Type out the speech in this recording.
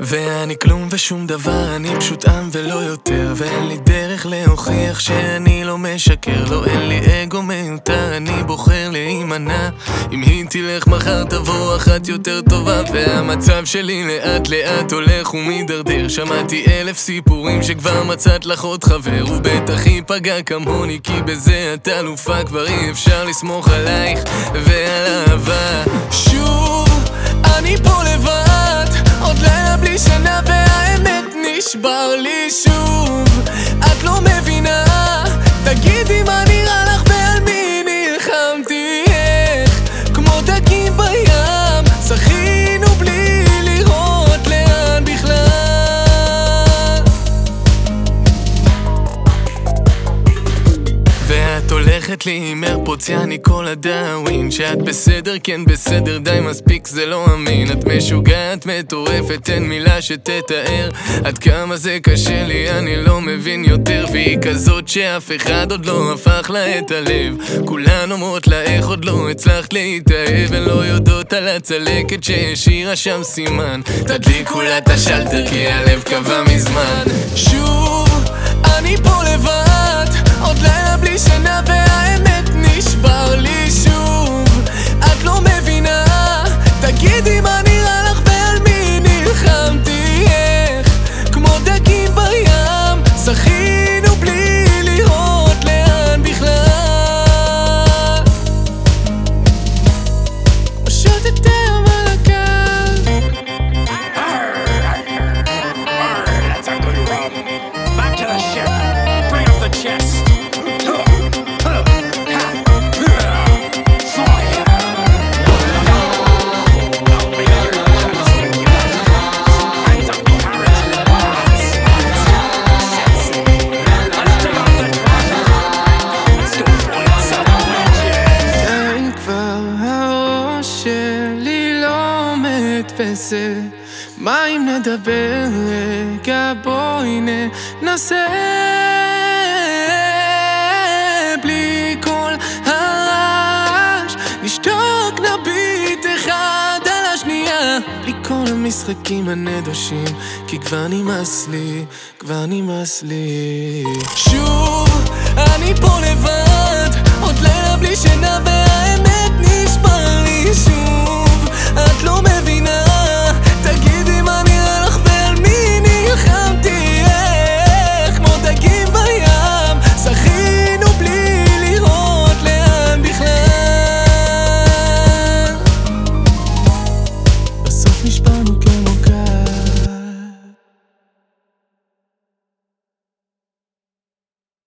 אני כלום ושום דבר, אני פשוט עם ולא יותר. ואין לי דרך להוכיח שאני לא משקר. לא אין לי אגו מיותר, אני בוחר להימנע. אם היא תלך מחר תבוא אחת יותר טובה. והמצב שלי לאט לאט הולך ומידרדר. שמעתי אלף סיפורים שכבר מצאת לך עוד חבר. הוא בטח ייפגע כמוני כי בזה את אלופה. כבר אי אפשר לסמוך עלייך. ועל נשבר לי שוב. את לא מבינה תגידי מה הולכת לי עם איירפודס יעני כל הדאווין. שאת בסדר? כן בסדר די מספיק זה לא אמין. את משוגעת מטורפת אין מילה שתתאר. עד כמה זה קשה לי אני לא מבין יותר. והיא כזאת שאף אחד עוד לא הפך לה את הלב. כולן אומרות לה איך עוד לא הצלחת להתאהב? הן לא יודעות על הצלקת שהשאירה שם סימן. תדליקו לה את השלטר כי הלב קבע מזמן. שוב מתפסה מה אם נדבר רגע? בואי ננסה. בלי כל הרעש. נשתוק נביט אחד על השנייה. בלי כל המשחקים הנדושים. כי כבר נמאס לי, כבר נמאס לי. שוב, אני פה לבד. עוד לילה בלי שינה. gonna